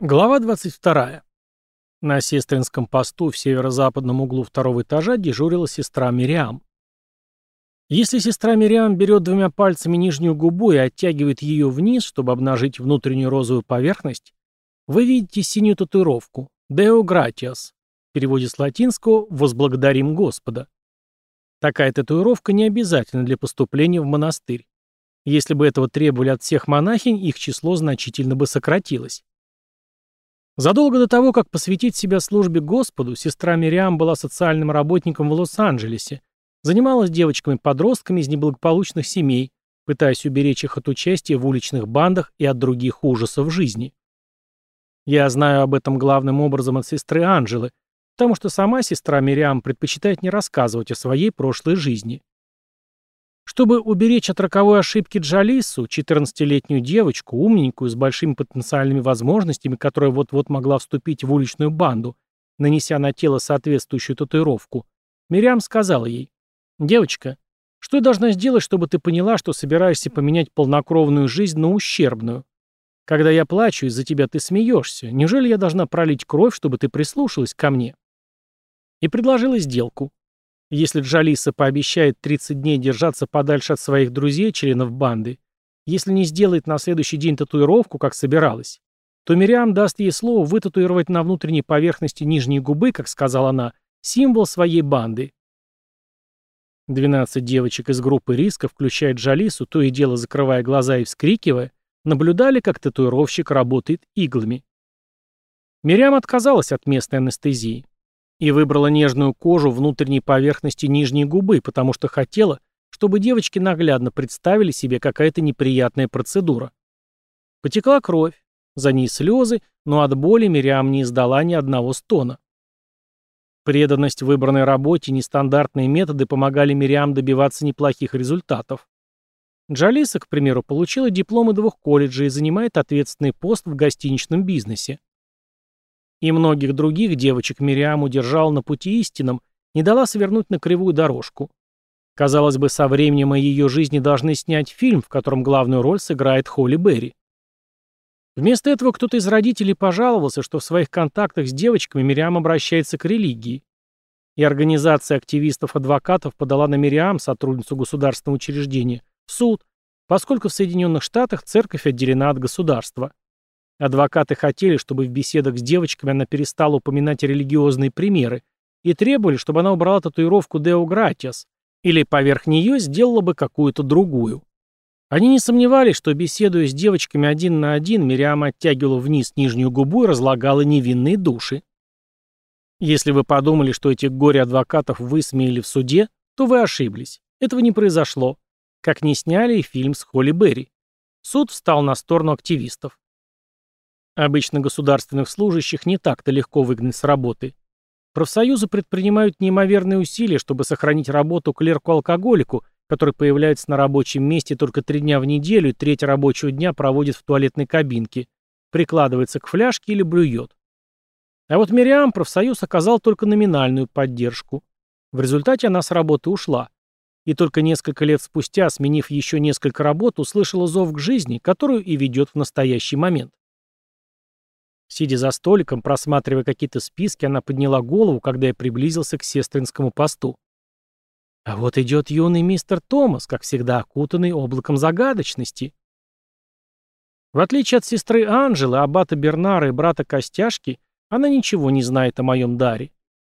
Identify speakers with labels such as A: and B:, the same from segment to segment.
A: Глава 22. На сестринском посту в северо-западном углу второго этажа дежурила сестра Мириам. Если сестра Мириам берет двумя пальцами нижнюю губу и оттягивает ее вниз, чтобы обнажить внутреннюю розовую поверхность, вы видите синюю татуировку «Deo gratias», в переводе с латинского «Возблагодарим Господа». Такая татуировка не обязательна для поступления в монастырь. Если бы этого требовали от всех монахинь, их число значительно бы сократилось. Задолго до того, как посвятить себя службе Господу, сестра Мириам была социальным работником в Лос-Анджелесе, занималась девочками-подростками из неблагополучных семей, пытаясь уберечь их от участия в уличных бандах и от других ужасов жизни. Я знаю об этом главным образом от сестры Анжелы, потому что сама сестра Мириам предпочитает не рассказывать о своей прошлой жизни. Чтобы уберечь от роковой ошибки Джалису, 14-летнюю девочку, умненькую, с большими потенциальными возможностями, которая вот-вот могла вступить в уличную банду, нанеся на тело соответствующую татуировку, Мириам сказала ей, «Девочка, что я должна сделать, чтобы ты поняла, что собираешься поменять полнокровную жизнь на ущербную? Когда я плачу, из-за тебя ты смеешься. Неужели я должна пролить кровь, чтобы ты прислушалась ко мне?» И предложила сделку. Если Джалиса пообещает 30 дней держаться подальше от своих друзей, членов банды, если не сделает на следующий день татуировку, как собиралась, то Мириам даст ей слово вытатуировать на внутренней поверхности нижней губы, как сказала она, символ своей банды. 12 девочек из группы риска, включая Джалису, то и дело закрывая глаза и вскрикивая, наблюдали, как татуировщик работает иглами. Мириам отказалась от местной анестезии и выбрала нежную кожу внутренней поверхности нижней губы, потому что хотела, чтобы девочки наглядно представили себе какая-то неприятная процедура. Потекла кровь, за ней слезы, но от боли Мириам не издала ни одного стона. Преданность выбранной работе и нестандартные методы помогали Мириам добиваться неплохих результатов. Джалиса, к примеру, получила дипломы двух колледжей и занимает ответственный пост в гостиничном бизнесе. И многих других девочек Мириам удержала на пути истинном, не дала свернуть на кривую дорожку. Казалось бы, со временем о ее жизни должны снять фильм, в котором главную роль сыграет Холли Берри. Вместо этого кто-то из родителей пожаловался, что в своих контактах с девочками Мириам обращается к религии. И организация активистов-адвокатов подала на Мириам, сотрудницу государственного учреждения, в суд, поскольку в Соединенных Штатах церковь отделена от государства. Адвокаты хотели, чтобы в беседах с девочками она перестала упоминать религиозные примеры и требовали, чтобы она убрала татуировку «Део Гратиас» или поверх нее сделала бы какую-то другую. Они не сомневались, что, беседуя с девочками один на один, Мириам оттягивала вниз нижнюю губу и разлагала невинные души. Если вы подумали, что этих горе-адвокатов высмеяли в суде, то вы ошиблись. Этого не произошло. Как не сняли и фильм с Холли Берри. Суд встал на сторону активистов. Обычно государственных служащих не так-то легко выгнать с работы. Профсоюзы предпринимают неимоверные усилия, чтобы сохранить работу клерку-алкоголику, который появляется на рабочем месте только три дня в неделю и треть рабочего дня проводит в туалетной кабинке, прикладывается к фляжке или блюет. А вот Мириам профсоюз оказал только номинальную поддержку. В результате она с работы ушла. И только несколько лет спустя, сменив еще несколько работ, услышала зов к жизни, которую и ведет в настоящий момент. Сидя за столиком, просматривая какие-то списки, она подняла голову, когда я приблизился к сестринскому посту. А вот идет юный мистер Томас, как всегда окутанный облаком загадочности. В отличие от сестры Анжелы, аббата Бернара и брата Костяшки, она ничего не знает о моем даре.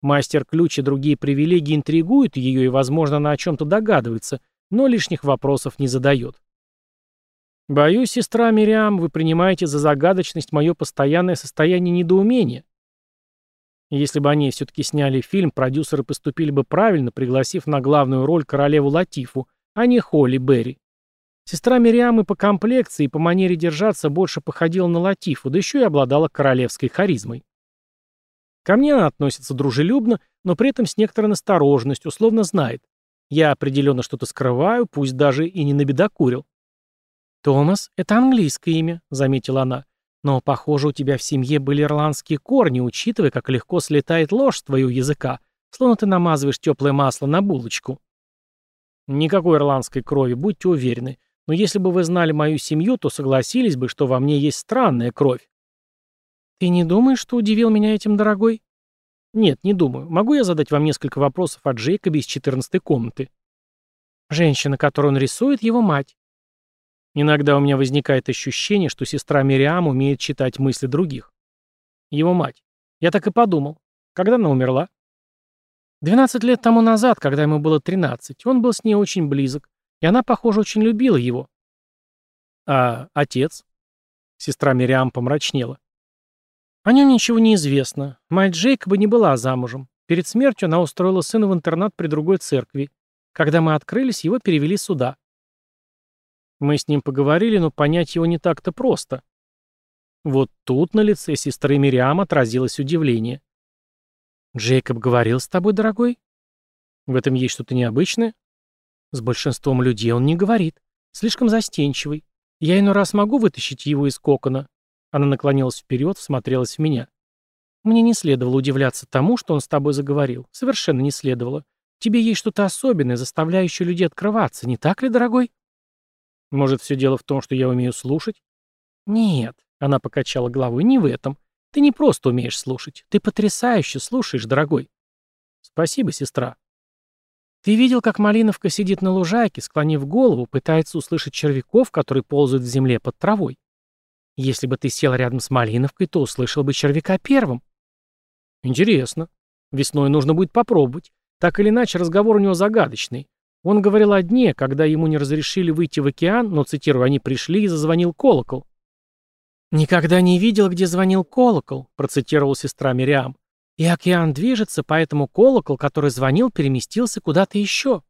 A: Мастер-ключ и другие привилегии интригуют ее, и, возможно, она о чем-то догадывается, но лишних вопросов не задает. Боюсь, сестра Мириам, вы принимаете за загадочность мое постоянное состояние недоумения. Если бы они все-таки сняли фильм, продюсеры поступили бы правильно, пригласив на главную роль королеву Латифу, а не Холли Берри. Сестра Мириам и по комплекции, и по манере держаться больше походила на Латифу, да еще и обладала королевской харизмой. Ко мне она относится дружелюбно, но при этом с некоторой настороженностью, условно знает. Я определенно что-то скрываю, пусть даже и не набедокурил. «Томас — это английское имя», — заметила она. «Но, похоже, у тебя в семье были ирландские корни, учитывая, как легко слетает ложь с твоего языка, словно ты намазываешь теплое масло на булочку». «Никакой ирландской крови, будьте уверены. Но если бы вы знали мою семью, то согласились бы, что во мне есть странная кровь». «Ты не думаешь, что удивил меня этим, дорогой?» «Нет, не думаю. Могу я задать вам несколько вопросов о Джейкобе из четырнадцатой комнаты?» «Женщина, которую он рисует, его мать». Иногда у меня возникает ощущение, что сестра Мириам умеет читать мысли других. Его мать. Я так и подумал. Когда она умерла? Двенадцать лет тому назад, когда ему было тринадцать, он был с ней очень близок, и она, похоже, очень любила его. А отец? Сестра Мириам помрачнела. О нем ничего не известно. Мать Джейкоба не была замужем. Перед смертью она устроила сына в интернат при другой церкви. Когда мы открылись, его перевели сюда. Мы с ним поговорили, но понять его не так-то просто. Вот тут на лице сестры Мириам отразилось удивление. «Джейкоб говорил с тобой, дорогой?» «В этом есть что-то необычное?» «С большинством людей он не говорит. Слишком застенчивый. Я иной раз могу вытащить его из кокона». Она наклонилась вперед, всмотрелась в меня. «Мне не следовало удивляться тому, что он с тобой заговорил. Совершенно не следовало. Тебе есть что-то особенное, заставляющее людей открываться, не так ли, дорогой?» «Может, все дело в том, что я умею слушать?» «Нет», — она покачала головой, — «не в этом. Ты не просто умеешь слушать. Ты потрясающе слушаешь, дорогой. Спасибо, сестра. Ты видел, как Малиновка сидит на лужайке, склонив голову, пытается услышать червяков, которые ползают в земле под травой. Если бы ты сел рядом с Малиновкой, то услышал бы червяка первым. Интересно. Весной нужно будет попробовать. Так или иначе, разговор у него загадочный. Он говорил о дне, когда ему не разрешили выйти в океан, но, цитирую, они пришли и зазвонил колокол. «Никогда не видел, где звонил колокол», — процитировал сестра Мириам. «И океан движется, поэтому колокол, который звонил, переместился куда-то еще».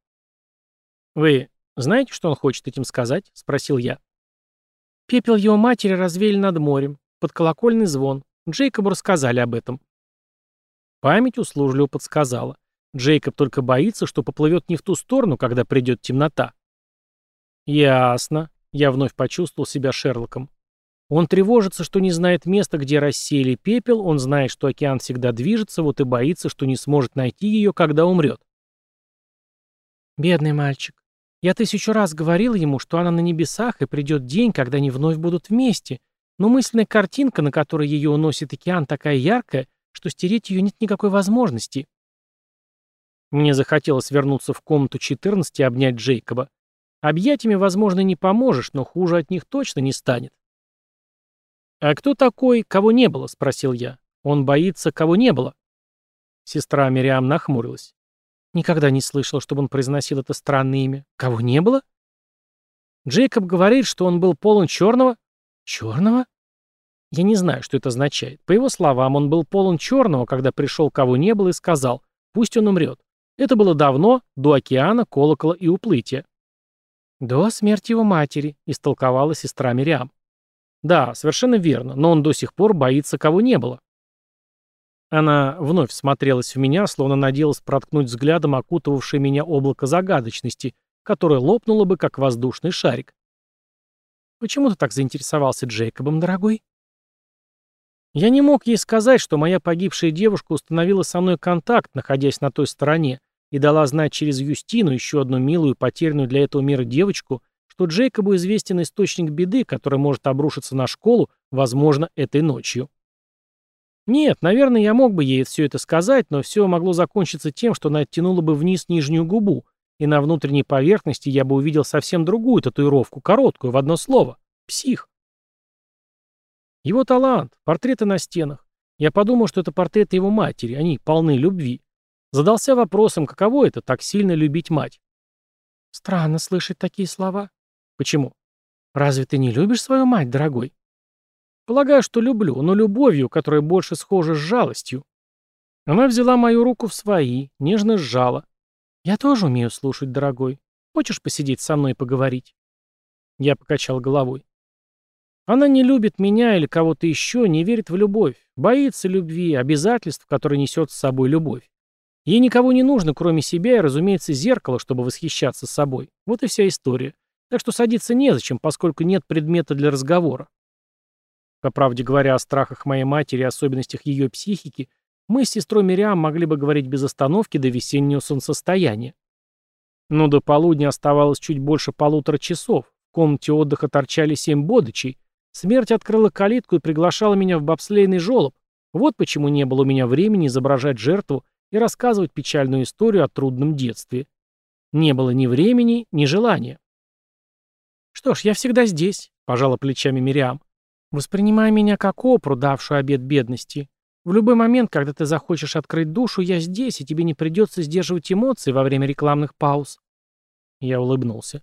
A: «Вы знаете, что он хочет этим сказать?» — спросил я. Пепел его матери развеяли над морем, под колокольный звон. Джейкобу рассказали об этом. Память услужливо подсказала. Джейкоб только боится, что поплывет не в ту сторону, когда придет темнота. «Ясно», — я вновь почувствовал себя Шерлоком. Он тревожится, что не знает места, где рассеяли пепел, он знает, что океан всегда движется, вот и боится, что не сможет найти ее, когда умрет. Бедный мальчик. Я тысячу раз говорил ему, что она на небесах, и придет день, когда они вновь будут вместе, но мысленная картинка, на которой ее уносит океан, такая яркая, что стереть ее нет никакой возможности. Мне захотелось вернуться в комнату 14 и обнять Джейкоба. Объятиями, возможно, не поможешь, но хуже от них точно не станет. «А кто такой, кого не было?» — спросил я. «Он боится, кого не было». Сестра Мириам нахмурилась. Никогда не слышал, чтобы он произносил это странное имя. Кого не было? Джейкоб говорит, что он был полон черного. Черного? Я не знаю, что это означает. По его словам, он был полон черного, когда пришел кого не было и сказал, пусть он умрет. Это было давно, до океана, колокола и уплытия. До смерти его матери, истолковала сестра Мириам. Да, совершенно верно, но он до сих пор боится, кого не было. Она вновь смотрелась в меня, словно надеялась проткнуть взглядом окутывавшее меня облако загадочности, которое лопнуло бы, как воздушный шарик. «Почему ты так заинтересовался Джейкобом, дорогой?» Я не мог ей сказать, что моя погибшая девушка установила со мной контакт, находясь на той стороне, и дала знать через Юстину, еще одну милую, потерянную для этого мира девочку, что Джейкобу известен источник беды, который может обрушиться на школу, возможно, этой ночью. Нет, наверное, я мог бы ей все это сказать, но все могло закончиться тем, что она оттянула бы вниз нижнюю губу, и на внутренней поверхности я бы увидел совсем другую татуировку, короткую, в одно слово. Псих. Его талант, портреты на стенах. Я подумал, что это портреты его матери, они полны любви. Задался вопросом, каково это, так сильно любить мать. Странно слышать такие слова. Почему? Разве ты не любишь свою мать, дорогой? Полагаю, что люблю, но любовью, которая больше схожа с жалостью. Она взяла мою руку в свои, нежно сжала. Я тоже умею слушать, дорогой. Хочешь посидеть со мной и поговорить? Я покачал головой. Она не любит меня или кого-то еще, не верит в любовь, боится любви, обязательств, которые несет с собой любовь. Ей никого не нужно, кроме себя и, разумеется, зеркало, чтобы восхищаться собой. Вот и вся история. Так что садиться незачем, поскольку нет предмета для разговора. По правде говоря о страхах моей матери и особенностях ее психики, мы с сестрой Мириам могли бы говорить без остановки до весеннего солнцестояния. Но до полудня оставалось чуть больше полутора часов. В комнате отдыха торчали семь бодычей. Смерть открыла калитку и приглашала меня в бобслейный жолоб. Вот почему не было у меня времени изображать жертву и рассказывать печальную историю о трудном детстве. Не было ни времени, ни желания. «Что ж, я всегда здесь», — пожала плечами Мириам. «Воспринимай меня как опру, давшую обед бедности. В любой момент, когда ты захочешь открыть душу, я здесь, и тебе не придется сдерживать эмоции во время рекламных пауз». Я улыбнулся.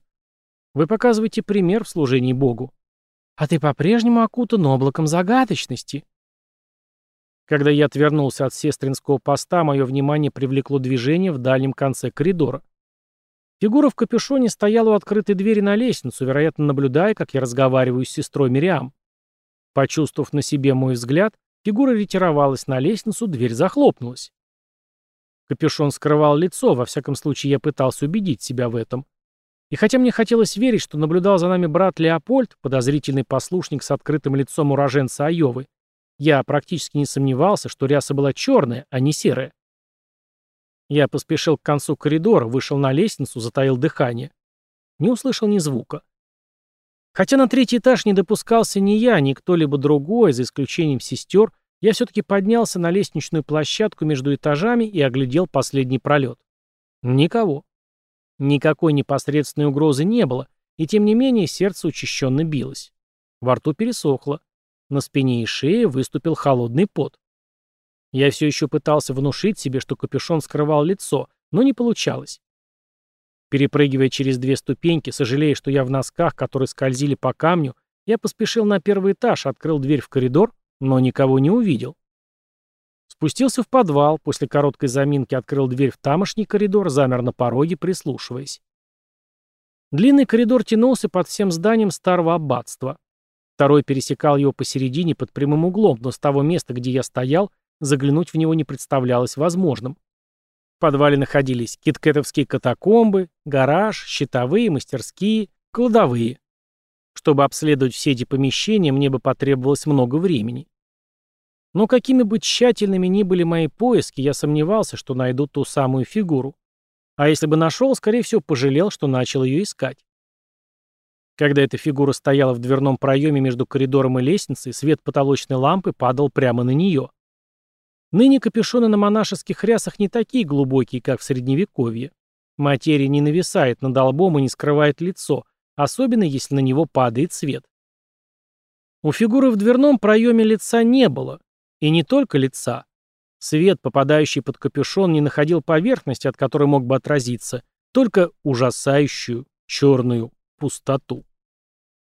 A: «Вы показываете пример в служении Богу. А ты по-прежнему окутан облаком загадочности». Когда я отвернулся от сестринского поста, мое внимание привлекло движение в дальнем конце коридора. Фигура в капюшоне стояла у открытой двери на лестницу, вероятно, наблюдая, как я разговариваю с сестрой Мириам. Почувствовав на себе мой взгляд, фигура ретировалась на лестницу, дверь захлопнулась. Капюшон скрывал лицо, во всяком случае я пытался убедить себя в этом. И хотя мне хотелось верить, что наблюдал за нами брат Леопольд, подозрительный послушник с открытым лицом уроженца Айовы, я практически не сомневался, что ряса была черная, а не серая. Я поспешил к концу коридора, вышел на лестницу, затаил дыхание. Не услышал ни звука. Хотя на третий этаж не допускался ни я, ни кто-либо другой, за исключением сестер, я все-таки поднялся на лестничную площадку между этажами и оглядел последний пролет. Никого. Никакой непосредственной угрозы не было, и тем не менее сердце учащенно билось. Во рту пересохло. На спине и шее выступил холодный пот. Я все еще пытался внушить себе, что капюшон скрывал лицо, но не получалось. Перепрыгивая через две ступеньки, сожалея, что я в носках, которые скользили по камню, я поспешил на первый этаж, открыл дверь в коридор, но никого не увидел. Спустился в подвал, после короткой заминки открыл дверь в тамошний коридор, замер на пороге, прислушиваясь. Длинный коридор тянулся под всем зданием старого аббатства. Второй пересекал его посередине под прямым углом, но с того места, где я стоял, заглянуть в него не представлялось возможным. В подвале находились киткетовские катакомбы, гараж, щитовые, мастерские, кладовые. Чтобы обследовать все эти помещения, мне бы потребовалось много времени. Но какими бы тщательными ни были мои поиски, я сомневался, что найду ту самую фигуру. А если бы нашел, скорее всего, пожалел, что начал ее искать. Когда эта фигура стояла в дверном проеме между коридором и лестницей, свет потолочной лампы падал прямо на нее. Ныне капюшоны на монашеских рясах не такие глубокие, как в Средневековье. Материя не нависает над лбом и не скрывает лицо, особенно если на него падает свет. У фигуры в дверном проеме лица не было. И не только лица. Свет, попадающий под капюшон, не находил поверхности, от которой мог бы отразиться, только ужасающую черную пустоту.